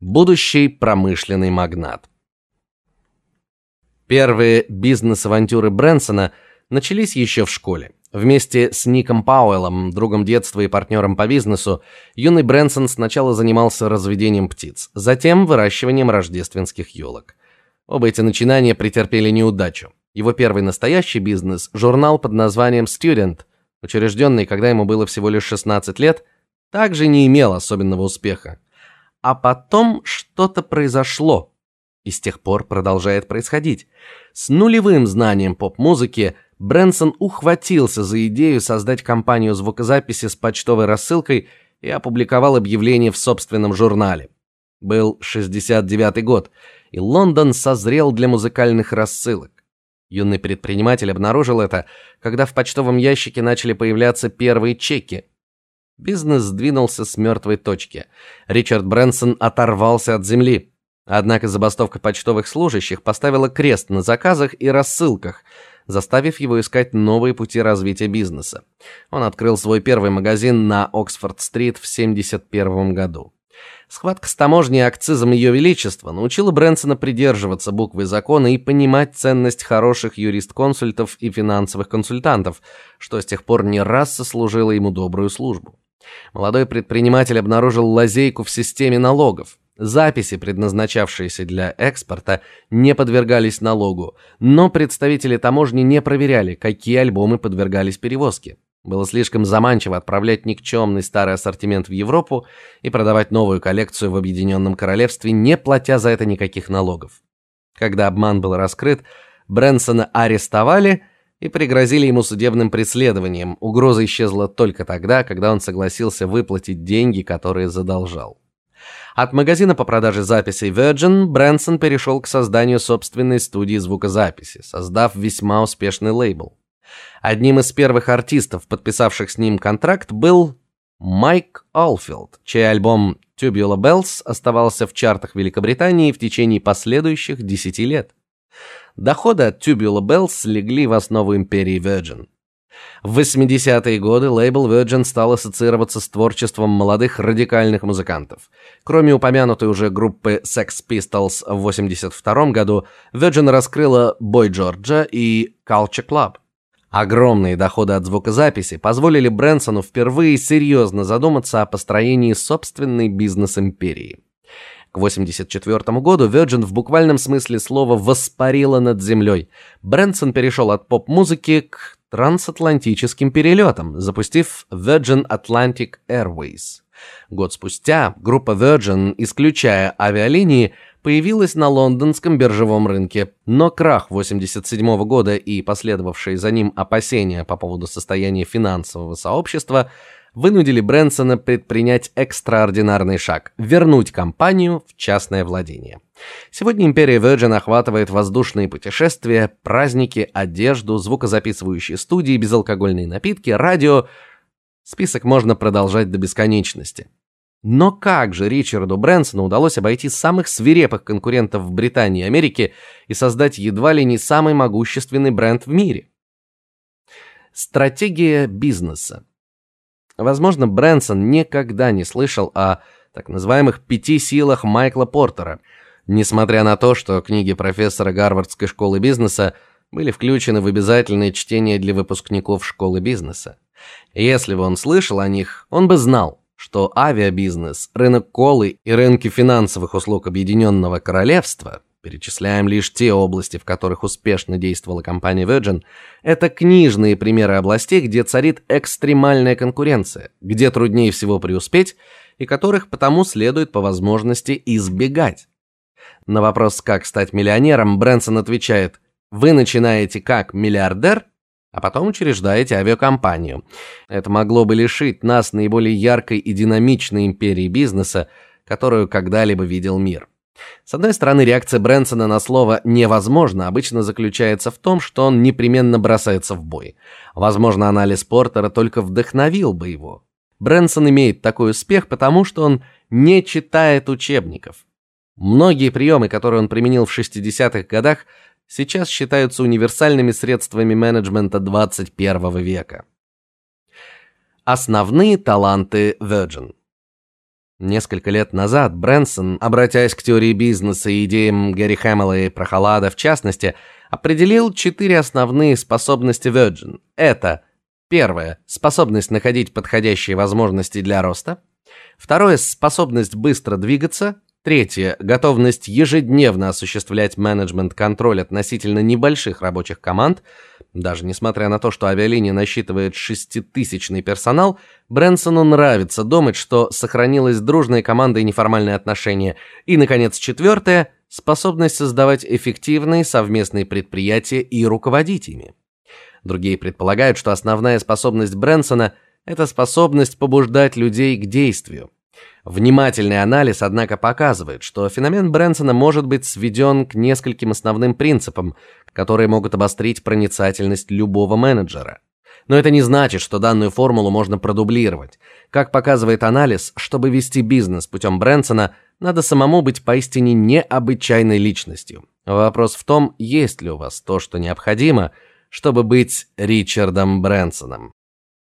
Будущий промышленный магнат. Первые бизнес-авантюры Брэнсона начались еще в школе. Вместе с Ником Пауэллом, другом детства и партнером по бизнесу, юный Брэнсон сначала занимался разведением птиц, затем выращиванием рождественских елок. Оба эти начинания претерпели неудачу. Его первый настоящий бизнес, журнал под названием Student, учрежденный, когда ему было всего лишь 16 лет, также не имел особенного успеха. А потом что-то произошло, и с тех пор продолжает происходить. С нулевым знанием поп-музыки Брэнсон ухватился за идею создать компанию звукозаписи с почтовой рассылкой и опубликовал объявление в собственном журнале. Был 69 год, и Лондон созрел для музыкальных рассылок. Юный предприниматель обнаружил это, когда в почтовом ящике начали появляться первые чеки. Бизнес сдвинулся с мертвой точки. Ричард Брэнсон оторвался от земли. Однако забастовка почтовых служащих поставила крест на заказах и рассылках, заставив его искать новые пути развития бизнеса. Он открыл свой первый магазин на Оксфорд-стрит в 71 году. Схватка с таможней и акцизом Ее Величества научила Брэнсона придерживаться буквы закона и понимать ценность хороших юрист-консультов и финансовых консультантов, что с тех пор не раз сослужило ему добрую службу. Молодой предприниматель обнаружил лазейку в системе налогов. Записи, предназначавшиеся для экспорта, не подвергались налогу, но представители таможни не проверяли, какие альбомы подвергались перевозке. Было слишком заманчиво отправлять никчемный старый ассортимент в Европу и продавать новую коллекцию в Объединенном Королевстве, не платя за это никаких налогов. Когда обман был раскрыт, Брэнсона арестовали и пригрозили ему судебным преследованием. Угроза исчезла только тогда, когда он согласился выплатить деньги, которые задолжал. От магазина по продаже записей Virgin Брэнсон перешел к созданию собственной студии звукозаписи, создав весьма успешный лейбл. Одним из первых артистов, подписавших с ним контракт, был Майк Олфилд, чей альбом Tubular Bells оставался в чартах Великобритании в течение последующих 10 лет. Доходы от Tubular Bells легли в основу империи Virgin. В 80-е годы лейбл Virgin стал ассоциироваться с творчеством молодых радикальных музыкантов. Кроме упомянутой уже группы Sex Pistols в 82 году, Virgin раскрыла Boy Georgia и Culture Club. Огромные доходы от звукозаписи позволили Брэнсону впервые серьезно задуматься о построении собственной бизнес-империи. К 84 году Virgin в буквальном смысле слова воспарила над землей. Брэнсон перешел от поп-музыки к трансатлантическим перелетам, запустив Virgin Atlantic Airways. Год спустя группа Virgin, исключая авиалинии, появилась на лондонском биржевом рынке, но крах 87 года и последовавшие за ним опасения по поводу состояния финансового сообщества – вынудили Брэнсона предпринять экстраординарный шаг вернуть компанию в частное владение. Сегодня империя Virgin охватывает воздушные путешествия, праздники, одежду, звукозаписывающие студии, безалкогольные напитки, радио. Список можно продолжать до бесконечности. Но как же Ричарду Брэнсону удалось обойти самых свирепых конкурентов в Британии и Америке и создать едва ли не самый могущественный бренд в мире? Стратегия бизнеса. Возможно, Брэнсон никогда не слышал о так называемых пяти силах Майкла Портера, несмотря на то, что книги профессора Гарвардской школы бизнеса были включены в обязательное чтение для выпускников школы бизнеса. Если бы он слышал о них, он бы знал, что авиабизнес, рынок колы и рынки финансовых услуг Объединенного Королевства Перечисляем лишь те области, в которых успешно действовала компания Virgin. Это книжные примеры областей, где царит экстремальная конкуренция, где труднее всего преуспеть и которых потому следует по возможности избегать. На вопрос, как стать миллионером, Брэнсон отвечает: "Вы начинаете как миллиардер, а потом учреждаете авиакомпанию. Это могло бы лишить нас наиболее яркой и динамичной империи бизнеса, которую когда-либо видел мир". С одной стороны, реакция Брэнсона на слово невозможно обычно заключается в том, что он непременно бросается в бой. Возможно, анализ Портера только вдохновил бы его. Брэнсон имеет такой успех, потому что он не читает учебников. Многие приемы, которые он применил в 60-х годах, сейчас считаются универсальными средствами менеджмента 21 века. Основные таланты Virgin Несколько лет назад Брэнсон, обратясь к теории бизнеса и идеям Гэри Хэмилла и Прохолада в частности, определил четыре основные способности Virgin. Это первое способность находить подходящие возможности для роста, второе способность быстро двигаться, третье готовность ежедневно осуществлять менеджмент-контроль относительно небольших рабочих команд. Даже несмотря на то, что авиалиния насчитывает шеститысячный персонал, Брэнсону нравится думать, что сохранилась дружная команда и неформальные отношения. И наконец, четвертое – способность создавать эффективные совместные предприятия и руководить ими. Другие предполагают, что основная способность Брэнсона это способность побуждать людей к действию. Внимательный анализ, однако, показывает, что феномен Брэнсона может быть сведен к нескольким основным принципам, которые могут обострить проницательность любого менеджера. Но это не значит, что данную формулу можно продублировать. Как показывает анализ, чтобы вести бизнес путем Брэнсона, надо самому быть поистине необычайной личностью. Вопрос в том, есть ли у вас то, что необходимо, чтобы быть Ричардом Брэнсоном.